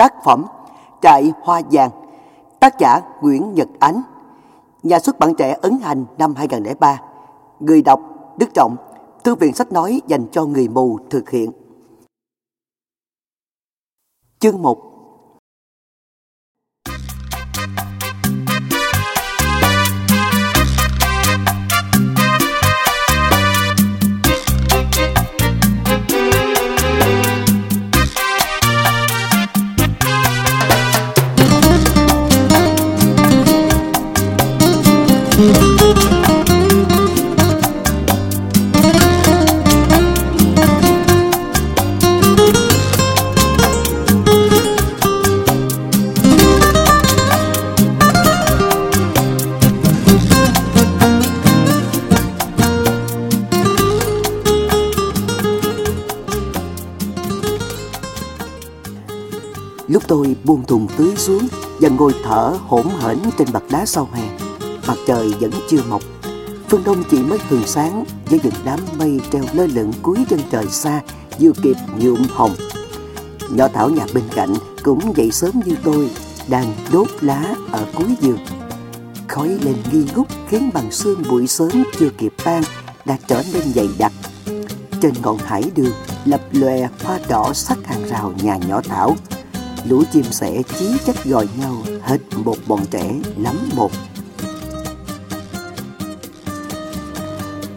Tác phẩm Trại Hoa Vàng, Tác giả Nguyễn Nhật Ánh. Nhà xuất bản trẻ ấn hành năm 2003 Người đọc Đức Trọng, Thư viện sách nói dành cho người mù thực hiện. Chương 1 Lúc tôi buông thùng tưới xuống và ngồi thở hổn hển trên mặt đá sau hè, mặt trời vẫn chưa mọc. Phương đông chỉ mới hừng sáng với những đám mây treo lơ lửng cuối chân trời xa vừa kịp nhuộm hồng. Nhỏ Thảo nhà bên cạnh cũng dậy sớm như tôi, đang đốt lá ở cuối giường. Khói lên nghi ngút khiến bằng xương buổi sớm chưa kịp tan đã trở nên dày đặc. Trên ngọn hải đường lập lòe hoa đỏ sắc hàng rào nhà nhỏ Thảo lũ chim sẻ chí trách gọi nhau hết một bọn trẻ lắm một.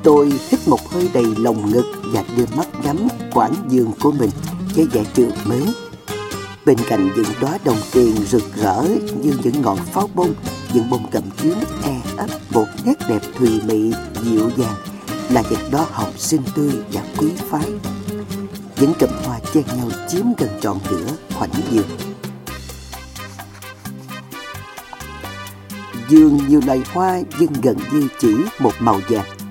Tôi hít một hơi đầy lồng ngực và đưa mắt ngắm quảng giường của mình với vẻ trượt mến. Bên cạnh những đóa đồng tiền rực rỡ như những ngọn pháo bông, những bông cầm chuyến e ấp một nét đẹp thùy mị, dịu dàng là những đóa hồng xinh tươi và quý phái. Những cụm hoa chen nhau chiếm gần trọn nửa khoảnh giường. Dương nhiều loài hoa nhưng gần như chỉ một màu vàng.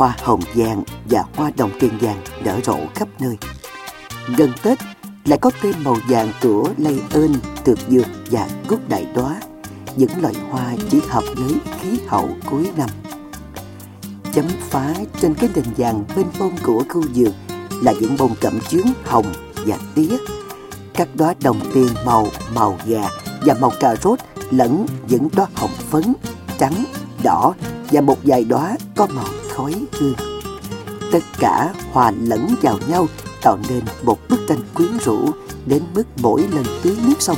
Hoa hồng vàng và hoa đồng tiền vàng nở rộ khắp nơi. Gần Tết lại có thêm màu vàng của lây ơn, tược dược và cúc đại đóa. Những loại hoa chỉ hợp với khí hậu cuối năm. Chấm phá trên cái nền vàng bên bông của khu vườn là những bông cẩm chướng hồng và tía. Các đóa đồng tiền màu màu gà và màu cà rốt lẫn những đóa hồng phấn, trắng, đỏ và một vài đóa có màu khói hương. Tất cả hòa lẫn vào nhau, tạo nên một bức tranh quyến rũ đến mức mỗi lần tưới nước xong,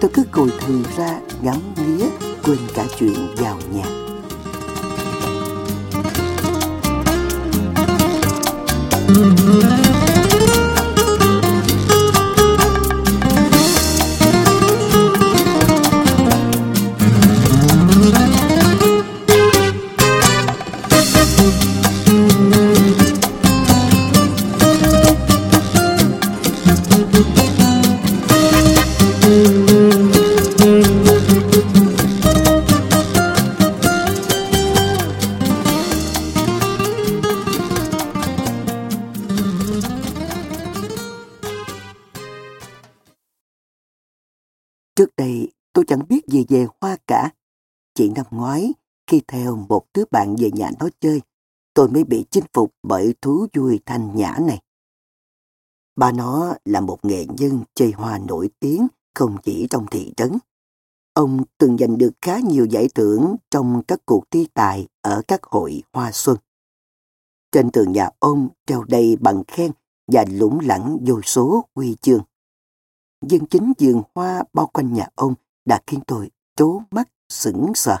tôi cứ ngồi thừ ra ngắm nghía, quên cả chuyện vào nhà. Trước đây tôi chẳng biết gì về hoa cả. Chỉ năm ngoái, khi theo một đứa bạn về nhà nó chơi, tôi mới bị chinh phục bởi thú vui thanh nhã này. Ba nó là một nghệ nhân chơi hoa nổi tiếng không chỉ trong thị trấn. Ông từng giành được khá nhiều giải thưởng trong các cuộc thi tài ở các hội hoa xuân. Trên tường nhà ông treo đầy bằng khen và lủng lẳng vô số huy chương. dân chính vườn hoa bao quanh nhà ông đã khiến tôi trố mắt sững sờ.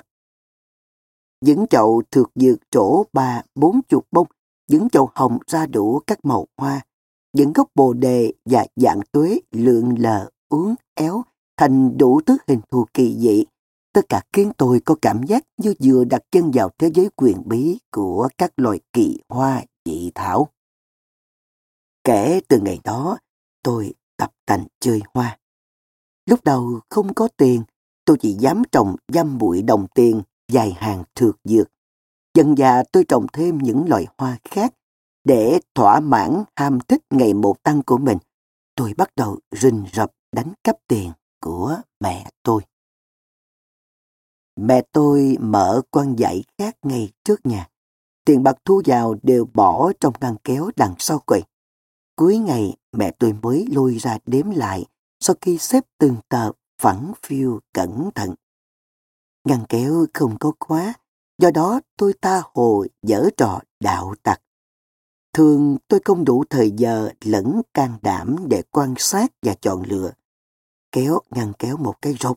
Những chậu thược dược trổ ba bốn chục bông, những chậu hồng ra đủ các màu hoa, những gốc bồ đề và dạng tuế lượn lờ uốn éo thành đủ thứ hình thù kỳ dị. Tất cả khiến tôi có cảm giác như vừa đặt chân vào thế giới quyền bí của các loài kỳ hoa dị thảo. Kể từ ngày đó, tôi tập tành chơi hoa. Lúc đầu không có tiền, tôi chỉ dám trồng dăm bụi đồng tiền dài hàng thược dược. Dần già tôi trồng thêm những loài hoa khác để thỏa mãn ham thích ngày một tăng của mình. Tôi bắt đầu rình rập đánh cắp tiền của mẹ tôi. Mẹ tôi mở quan dãy khác ngay trước nhà. Tiền bạc thu vào đều bỏ trong ngăn kéo đằng sau quầy. Cuối ngày, mẹ tôi mới lôi ra đếm lại sau khi xếp từng tờ phẳng phiêu cẩn thận. Ngăn kéo không có khóa, do đó tôi ta hồ dở trò đạo tặc. Thường tôi không đủ thời giờ lẫn can đảm để quan sát và chọn lựa. Kéo ngăn kéo một cái rộng,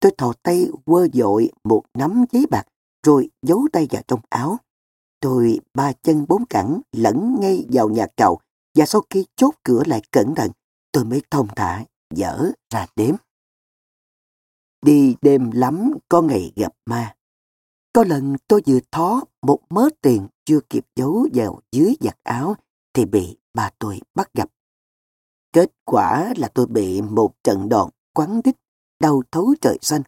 Tôi thò tay quơ dội một nắm giấy bạc rồi giấu tay vào trong áo. Tôi ba chân bốn cẳng lẫn ngay vào nhà cậu và sau khi chốt cửa lại cẩn thận tôi mới thông thả dở ra đếm. Đi đêm lắm có ngày gặp ma. Có lần tôi vừa thó một mớ tiền chưa kịp giấu vào dưới giặt áo thì bị bà tôi bắt gặp. Kết quả là tôi bị một trận đòn quắn đích, đau thấu trời xanh.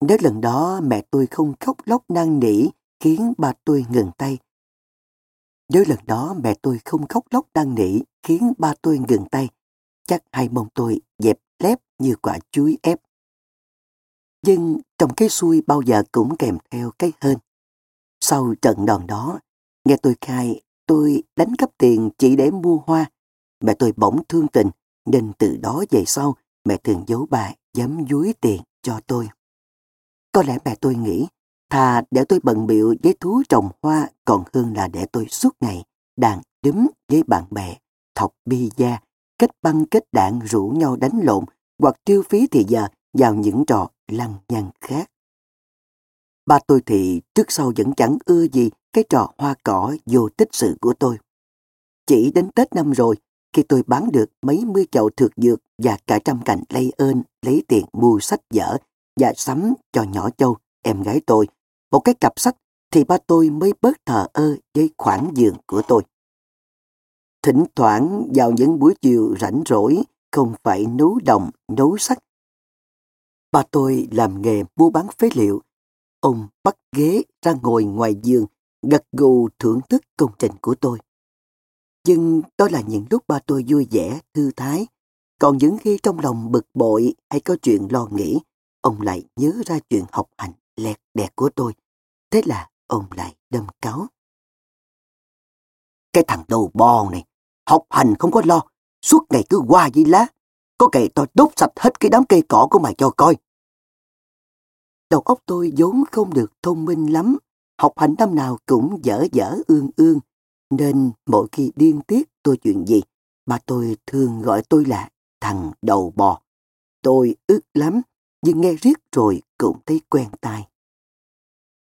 Nếu lần đó mẹ tôi không khóc lóc năn nỉ khiến bà tôi ngừng tay. Nếu lần đó mẹ tôi không khóc lóc năn nỉ khiến ba tôi ngừng tay, chắc hai mông tôi dẹp lép như quả chuối ép. Nhưng trong cái xuôi bao giờ cũng kèm theo cái hên. Sau trận đòn đó, nghe tôi khai tôi đánh cắp tiền chỉ để mua hoa. Mẹ tôi bỗng thương tình, nên từ đó về sau mẹ thường giấu bà dám dúi tiền cho tôi. Có lẽ mẹ tôi nghĩ, thà để tôi bận biệu với thú trồng hoa còn hơn là để tôi suốt ngày đàn đấm với bạn bè, thọc bi da, kết băng kết đạn rủ nhau đánh lộn hoặc tiêu phí thì giờ vào những trò lăng nhăng khác. Ba tôi thì trước sau vẫn chẳng ưa gì cái trò hoa cỏ vô tích sự của tôi. Chỉ đến Tết năm rồi, khi tôi bán được mấy mươi chậu thược dược và cả trăm cành lây ơn lấy tiền mua sách vở và sắm cho nhỏ châu, em gái tôi, một cái cặp sách thì ba tôi mới bớt thờ ơ với khoản giường của tôi. Thỉnh thoảng vào những buổi chiều rảnh rỗi, không phải nấu đồng, nấu sắt. Ba tôi làm nghề mua bán phế liệu. Ông bắt ghế ra ngồi ngoài giường, gật gù thưởng thức công trình của tôi. Nhưng đó là những lúc ba tôi vui vẻ, thư thái. Còn những khi trong lòng bực bội hay có chuyện lo nghĩ, ông lại nhớ ra chuyện học hành lẹt đẹt của tôi. Thế là ông lại đâm cáo. Cái thằng đầu bò này, học hành không có lo, suốt ngày cứ qua với lá. Có ngày tôi đốt sạch hết cái đám cây cỏ của mày cho coi. Đầu óc tôi vốn không được thông minh lắm, học hành năm nào cũng dở dở ương ương, nên mỗi khi điên tiết tôi chuyện gì, bà tôi thường gọi tôi là thằng đầu bò. Tôi ức lắm, nhưng nghe riết rồi cũng thấy quen tai.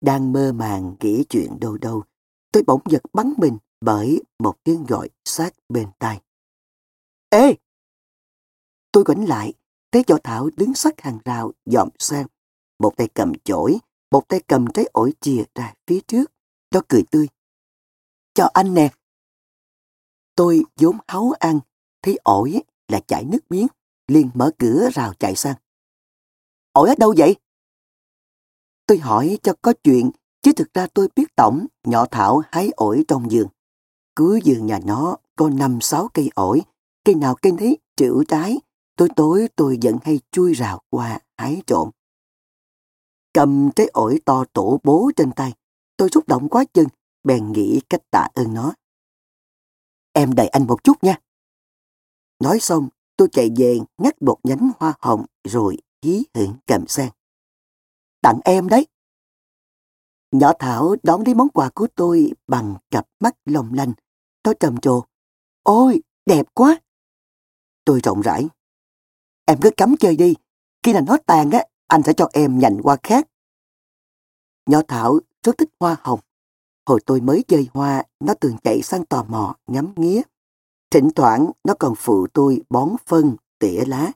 Đang mơ màng nghĩ chuyện đâu đâu, tôi bỗng giật bắn mình bởi một tiếng gọi sát bên tai. Ê! Tôi quảnh lại, thấy võ thảo đứng sát hàng rào dòm sang. Một tay cầm chổi, một tay cầm trái ổi chìa ra phía trước. Nó cười tươi. Cho anh nè. Tôi vốn háu ăn, thấy ổi là chảy nước miếng, liền mở cửa rào chạy sang. Ổi ở đâu vậy? Tôi hỏi cho có chuyện, chứ thực ra tôi biết tổng nhỏ Thảo hái ổi trong giường. Cứ giường nhà nó có năm sáu cây ổi, cây nào cây nấy triệu trái. Tối tối tôi vẫn hay chui rào qua hái trộm. Cầm trái ổi to tổ bố trên tay, tôi xúc động quá chừng, bèn nghĩ cách tạ ơn nó. Em đợi anh một chút nha. Nói xong, tôi chạy về ngắt một nhánh hoa hồng rồi hí hưởng cầm sang. Tặng em đấy. Nhỏ Thảo đón lấy món quà của tôi bằng cặp mắt long lanh. Nó trầm trồ. Ôi, đẹp quá. Tôi rộng rãi. Em cứ cắm chơi đi. Khi nào nó tàn á, anh sẽ cho em nhành hoa khác. Nhỏ Thảo rất thích hoa hồng. Hồi tôi mới chơi hoa, nó thường chạy sang tò mò, ngắm nghía. Thỉnh thoảng, nó còn phụ tôi bón phân, tỉa lá.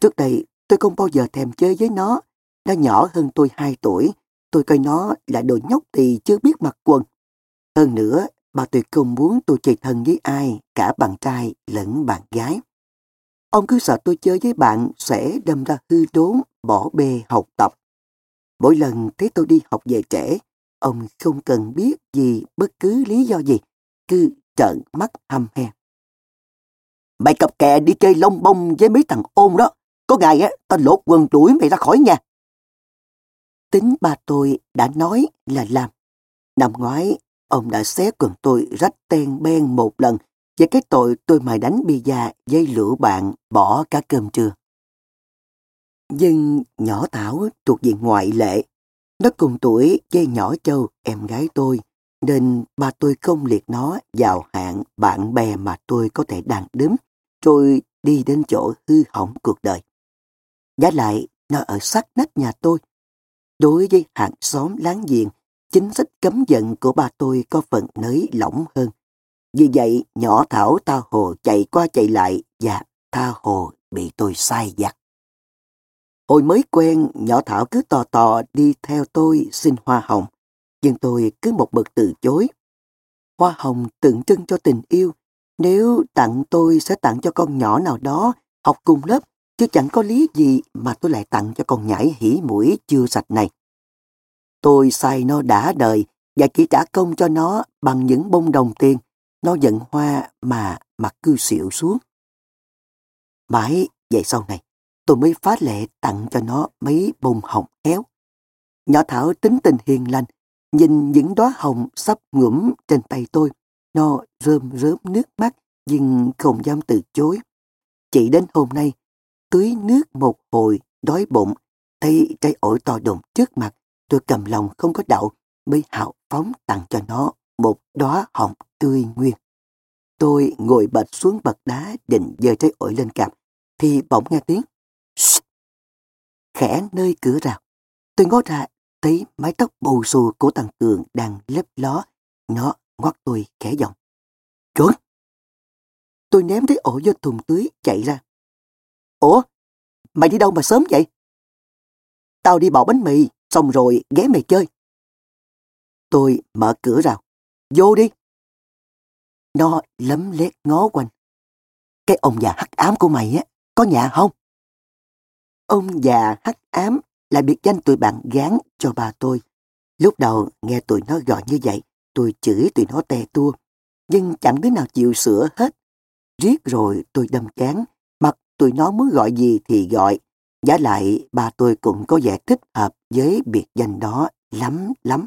Trước đây, tôi không bao giờ thèm chơi với nó. Nó nhỏ hơn tôi 2 tuổi. Tôi coi nó là đồ nhóc thì chưa biết mặc quần. Hơn nữa, bà tôi không muốn tôi chơi thân với ai, cả bạn trai lẫn bạn gái. Ông cứ sợ tôi chơi với bạn sẽ đâm ra hư đốn, bỏ bê học tập. Mỗi lần thấy tôi đi học về trễ, ông không cần biết gì bất cứ lý do gì, cứ trợn mắt hăm he. Mày cặp kè đi chơi lông bông với mấy thằng ôn đó, có ngày á, tao lột quần đuổi mày ra khỏi nhà. Tính ba tôi đã nói là làm. Năm ngoái, ông đã xé quần tôi rách ten ben một lần về cái tội tôi mài đánh bia da dây lửa bạn bỏ cả cơm trưa. Nhưng nhỏ Thảo thuộc diện ngoại lệ. Nó cùng tuổi với nhỏ Châu, em gái tôi, nên ba tôi không liệt nó vào hạng bạn bè mà tôi có thể đàn đếm, rồi đi đến chỗ hư hỏng cuộc đời. Giá lại, nó ở sát nách nhà tôi. Đối với hàng xóm láng giềng, chính sách cấm giận của ba tôi có phần nới lỏng hơn. Vì vậy, nhỏ Thảo tha hồ chạy qua chạy lại và tha hồ bị tôi sai dặt. Hồi mới quen, nhỏ Thảo cứ tò tò đi theo tôi xin hoa hồng, nhưng tôi cứ một bậc từ chối. Hoa hồng tượng trưng cho tình yêu, nếu tặng tôi sẽ tặng cho con nhỏ nào đó học cùng lớp, chứ chẳng có lý gì mà tôi lại tặng cho con nhảy hỉ mũi chưa sạch này. Tôi sai nó đã đời và chỉ trả công cho nó bằng những bông đồng tiền. Nó giận hoa mà mặt cứ xịu xuống. Mãi vậy sau này, tôi mới phá lệ tặng cho nó mấy bông hồng éo. Nhỏ Thảo tính tình hiền lành, nhìn những đóa hồng sắp ngủm trên tay tôi. Nó rơm rớm nước mắt nhưng không dám từ chối. Chỉ đến hôm nay, tưới nước một hồi, đói bụng, thấy trái ổi to đùng trước mặt, tôi cầm lòng không có đậu mới hào phóng tặng cho nó một đóa hồng tươi nguyên. Tôi ngồi bệt xuống bậc đá định giơ trái ổi lên cạp, thì bỗng nghe tiếng Shh! khẽ nơi cửa rào. Tôi ngó ra thấy mái tóc bù xù của thằng Cường đang lấp ló. Nó ngoắt tôi khẽ giọng. Trốn! Tôi ném trái ổi vô thùng tưới chạy ra. Ủa? Mày đi đâu mà sớm vậy? Tao đi bỏ bánh mì, xong rồi ghé mày chơi. Tôi mở cửa rào. Vô đi. Nó lấm lét ngó quanh. Cái ông già hắc ám của mày á, có nhà không? Ông già hắc ám là biệt danh tụi bạn gán cho bà tôi. Lúc đầu nghe tụi nó gọi như vậy, tôi chửi tụi nó tè tua. Nhưng chẳng đứa nào chịu sửa hết. Riết rồi tôi đâm chán, mặc tụi nó muốn gọi gì thì gọi. Giá lại bà tôi cũng có vẻ thích hợp với biệt danh đó lắm lắm.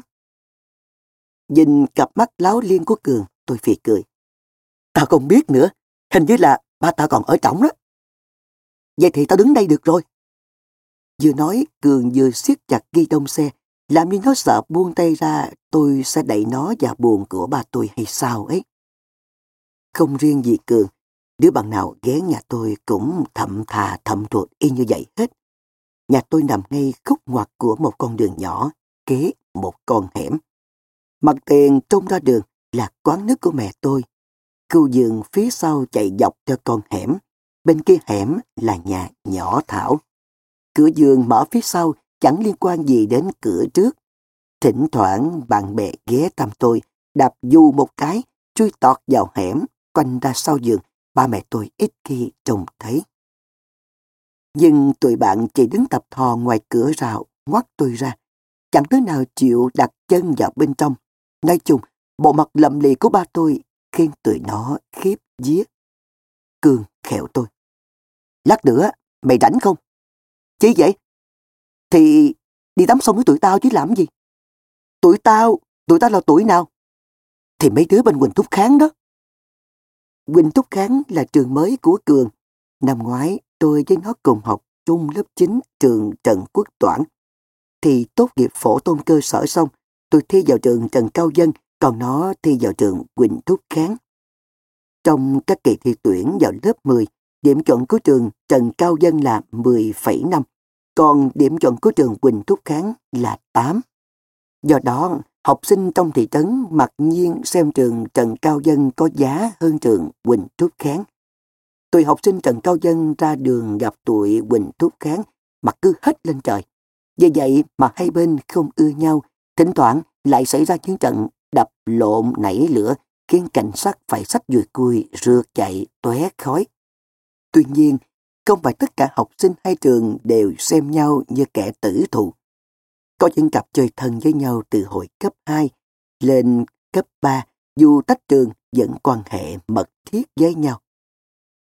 Nhìn cặp mắt láo liên của Cường, tôi phì cười. Tao không biết nữa, hình như là ba tao còn ở trỏng đó. Vậy thì tao đứng đây được rồi. Vừa nói, Cường vừa siết chặt ghi đông xe, làm như nó sợ buông tay ra, tôi sẽ đẩy nó vào buồn của ba tôi hay sao ấy. Không riêng gì Cường, đứa bạn nào ghé nhà tôi cũng thậm thà thậm ruột y như vậy hết. Nhà tôi nằm ngay khúc ngoặt của một con đường nhỏ, kế một con hẻm. Mặt tiền trông ra đường là quán nước của mẹ tôi. Cưu giường phía sau chạy dọc theo con hẻm. Bên kia hẻm là nhà nhỏ Thảo. Cửa giường mở phía sau chẳng liên quan gì đến cửa trước. Thỉnh thoảng bạn bè ghé thăm tôi, đạp du một cái, chui tọt vào hẻm, quanh ra sau giường, ba mẹ tôi ít khi trông thấy. Nhưng tụi bạn chỉ đứng tập thò ngoài cửa rào, ngoắt tôi ra. Chẳng đứa nào chịu đặt chân vào bên trong. Nói chung, bộ mặt lầm lì của ba tôi khiến tụi nó khiếp giết. Cường khẹo tôi. Lát nữa, mày rảnh không? Chỉ vậy? Thì đi tắm xong với tụi tao chứ làm gì? Tụi tao, tụi tao là tuổi nào? Thì mấy đứa bên Quỳnh Thúc Kháng đó. Quỳnh Thúc Kháng là trường mới của Cường. Năm ngoái, tôi với nó cùng học chung lớp 9 trường Trần Quốc Toản. Thì tốt nghiệp phổ tôn cơ sở xong, tôi thi vào trường Trần Cao Dân, còn nó thi vào trường Quỳnh Thúc Kháng. Trong các kỳ thi tuyển vào lớp 10, điểm chuẩn của trường Trần Cao Dân là 10,5, còn điểm chuẩn của trường Quỳnh Thúc Kháng là 8. Do đó, học sinh trong thị trấn mặc nhiên xem trường Trần Cao Dân có giá hơn trường Quỳnh Thúc Kháng. Tụi học sinh Trần Cao Dân ra đường gặp tụi Quỳnh Thúc Kháng mặt cứ hết lên trời. Vì vậy mà hai bên không ưa nhau, thỉnh thoảng lại xảy ra chiến trận đập lộn nảy lửa khiến cảnh sát phải sách dùi cui rượt chạy tóe khói. Tuy nhiên, không phải tất cả học sinh hai trường đều xem nhau như kẻ tử thù. Có những cặp chơi thân với nhau từ hồi cấp 2 lên cấp 3 dù tách trường vẫn quan hệ mật thiết với nhau.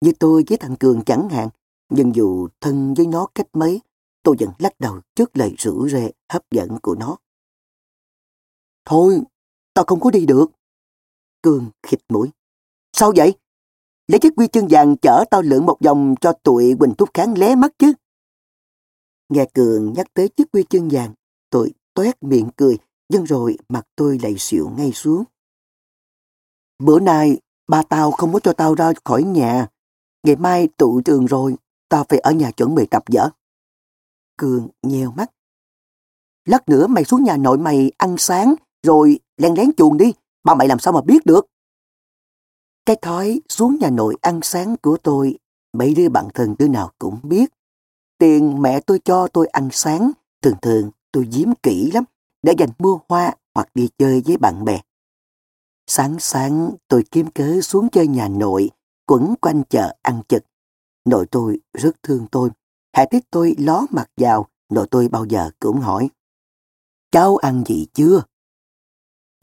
Như tôi với thằng Cường chẳng hạn, nhưng dù thân với nó cách mấy, tôi vẫn lắc đầu trước lời rủ rê hấp dẫn của nó. Thôi, tao không có đi được. Cường khịt mũi. Sao vậy? Lấy chiếc quy chương vàng chở tao lượn một vòng cho tụi Quỳnh Thúc Kháng lé mắt chứ. Nghe Cường nhắc tới chiếc quy chương vàng, tôi toét miệng cười, nhưng rồi mặt tôi lại xịu ngay xuống. Bữa nay, ba tao không có cho tao ra khỏi nhà. Ngày mai tụ trường rồi, tao phải ở nhà chuẩn bị tập vở. Cường nheo mắt. Lát nữa mày xuống nhà nội mày ăn sáng, rồi len lén chuồn đi, ba mày làm sao mà biết được. Cái thói xuống nhà nội ăn sáng của tôi, mấy đứa bạn thân đứa nào cũng biết. Tiền mẹ tôi cho tôi ăn sáng, thường thường tôi giếm kỹ lắm, để dành mua hoa hoặc đi chơi với bạn bè. Sáng sáng tôi kiếm cớ xuống chơi nhà nội, quẩn quanh chợ ăn chực. Nội tôi rất thương tôi. Hãy thích tôi ló mặt vào, nội tôi bao giờ cũng hỏi. Cháu ăn gì chưa?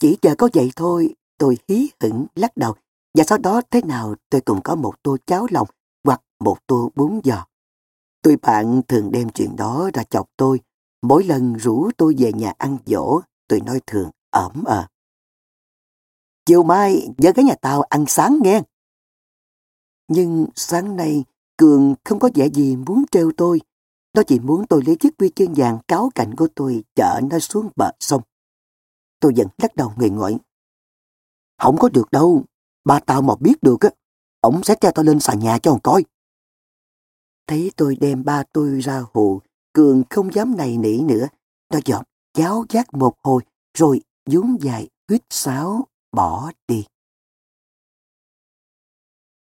Chỉ chờ có vậy thôi, tôi hí hửng lắc đầu. Và sau đó thế nào tôi cũng có một tô cháo lòng hoặc một tô bún giò. Tôi bạn thường đem chuyện đó ra chọc tôi. Mỗi lần rủ tôi về nhà ăn dỗ, tôi nói thường ẩm ờ. Chiều mai nhớ cái nhà tao ăn sáng nghe. Nhưng sáng nay Cường không có vẻ gì muốn trêu tôi. Nó chỉ muốn tôi lấy chiếc quy chân vàng cáo cạnh của tôi chở nó xuống bờ sông. Tôi vẫn lắc đầu người ngoại. Không có được đâu. Ba tao mà biết được á, ổng sẽ treo tao lên sàn nhà cho ông coi. Thấy tôi đem ba tôi ra hù, Cường không dám này nỉ nữa. Nó giọt cháo giác một hồi, rồi dún dài, huyết sáo, bỏ đi.